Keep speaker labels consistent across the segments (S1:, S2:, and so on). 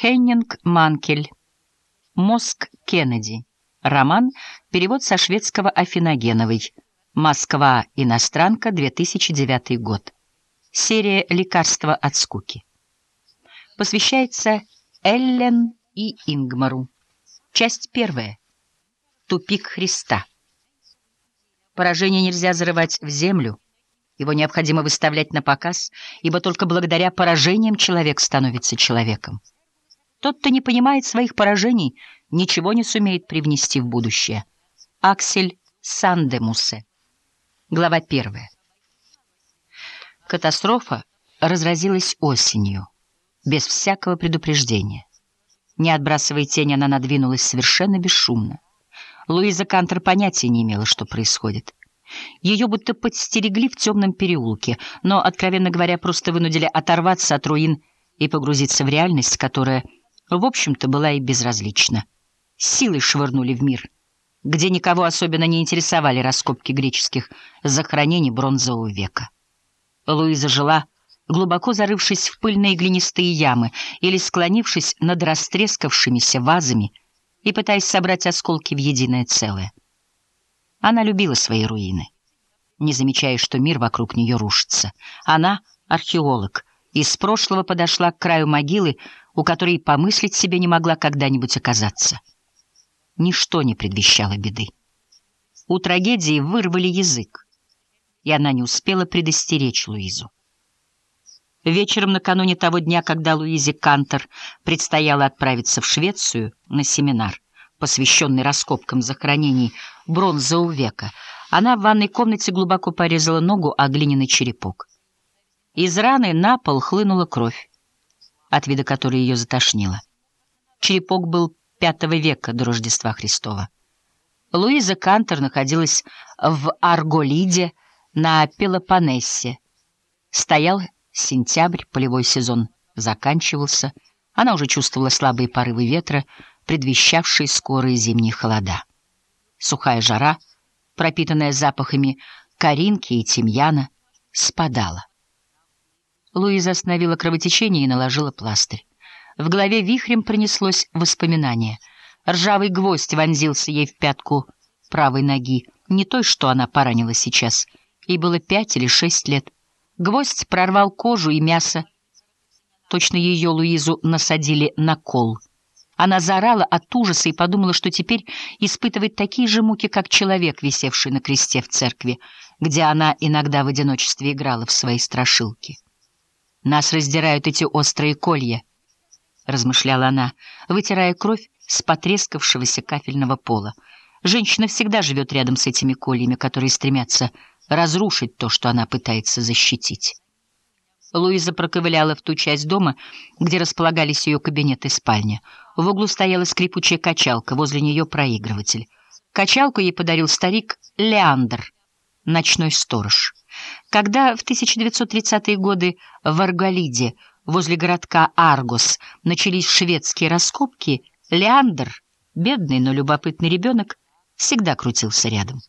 S1: Хеннинг Манкель. Мозг Кеннеди. Роман. Перевод со шведского Афиногеновой. Москва. Иностранка. 2009 год. Серия «Лекарства от скуки». Посвящается Эллен и Ингмару. Часть первая. Тупик Христа. Поражение нельзя зарывать в землю. Его необходимо выставлять на показ, ибо только благодаря поражениям человек становится человеком. Тот, кто не понимает своих поражений, ничего не сумеет привнести в будущее. Аксель Сандемусе. Глава первая. Катастрофа разразилась осенью, без всякого предупреждения. Не отбрасывая тень, она надвинулась совершенно бесшумно. Луиза Кантер понятия не имела, что происходит. Ее будто подстерегли в темном переулке, но, откровенно говоря, просто вынудили оторваться от руин и погрузиться в реальность, которая, в общем-то, была и безразлична. Силой швырнули в мир, где никого особенно не интересовали раскопки греческих захоронений бронзового века. Луиза жила, глубоко зарывшись в пыльные глинистые ямы или склонившись над растрескавшимися вазами и пытаясь собрать осколки в единое целое. Она любила свои руины, не замечая, что мир вокруг нее рушится. Она — археолог, из прошлого подошла к краю могилы, у которой помыслить себе не могла когда-нибудь оказаться. Ничто не предвещало беды. У трагедии вырвали язык, и она не успела предостеречь Луизу. Вечером накануне того дня, когда Луизе Кантер предстояло отправиться в Швецию на семинар, посвященный раскопкам захоронений бронзового века, она в ванной комнате глубоко порезала ногу о глиняный черепок. Из раны на пол хлынула кровь, от вида которой ее затошнило. Черепок был пятого века до Рождества Христова. Луиза Кантер находилась в Арголиде на Пелопоннесе. Стоял сентябрь, полевой сезон заканчивался, она уже чувствовала слабые порывы ветра, предвещавшие скорые зимние холода. Сухая жара, пропитанная запахами коринки и тимьяна, спадала. Луиза остановила кровотечение и наложила пластырь. В голове вихрем принеслось воспоминание. Ржавый гвоздь вонзился ей в пятку правой ноги, не той, что она поранила сейчас. Ей было пять или шесть лет. Гвоздь прорвал кожу и мясо. Точно ее Луизу насадили на кол — она заорала от ужаса и подумала, что теперь испытывает такие же муки, как человек, висевший на кресте в церкви, где она иногда в одиночестве играла в свои страшилки. «Нас раздирают эти острые колья», — размышляла она, вытирая кровь с потрескавшегося кафельного пола. Женщина всегда живет рядом с этими кольями, которые стремятся разрушить то, что она пытается защитить. Луиза проковыляла в ту часть дома, где располагались ее кабинет и спальня. В углу стояла скрипучая качалка, возле нее проигрыватель. Качалку ей подарил старик Леандр, ночной сторож. Когда в 1930-е годы в Арголиде, возле городка Аргос, начались шведские раскопки, Леандр, бедный, но любопытный ребенок, всегда крутился рядом.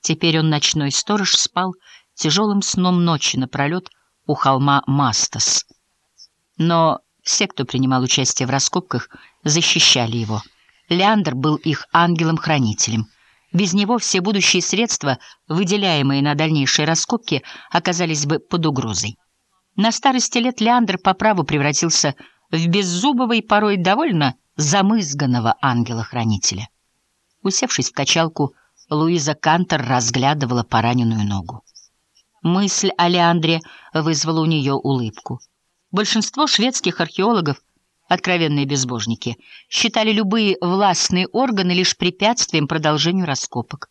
S1: Теперь он, ночной сторож, спал тяжелым сном ночи напролет, у холма Мастас. Но все, кто принимал участие в раскопках, защищали его. Леандр был их ангелом-хранителем. Без него все будущие средства, выделяемые на дальнейшие раскопки, оказались бы под угрозой. На старости лет Леандр по праву превратился в беззубого и порой довольно замызганного ангела-хранителя. Усевшись в качалку, Луиза Кантер разглядывала пораненную ногу. Мысль о Леандре вызвала у нее улыбку. Большинство шведских археологов, откровенные безбожники, считали любые властные органы лишь препятствием продолжению раскопок.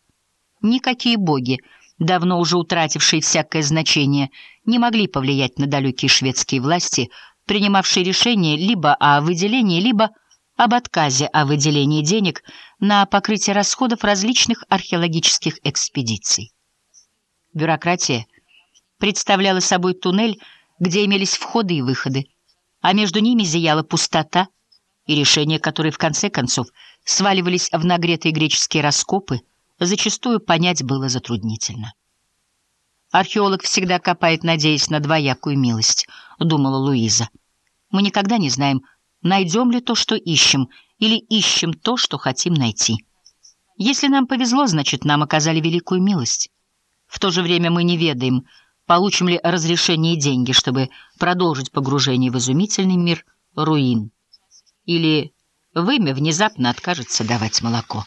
S1: Никакие боги, давно уже утратившие всякое значение, не могли повлиять на далекие шведские власти, принимавшие решение либо о выделении, либо об отказе о выделении денег на покрытие расходов различных археологических экспедиций. Бюрократия — представляла собой туннель, где имелись входы и выходы, а между ними зияла пустота, и решения которой в конце концов сваливались в нагретые греческие раскопы, зачастую понять было затруднительно. «Археолог всегда копает, надеясь на двоякую милость», — думала Луиза. «Мы никогда не знаем, найдем ли то, что ищем, или ищем то, что хотим найти. Если нам повезло, значит, нам оказали великую милость. В то же время мы не ведаем, получим ли разрешение и деньги, чтобы продолжить погружение в изумительный мир руин. Или вымя внезапно откажется давать молоко.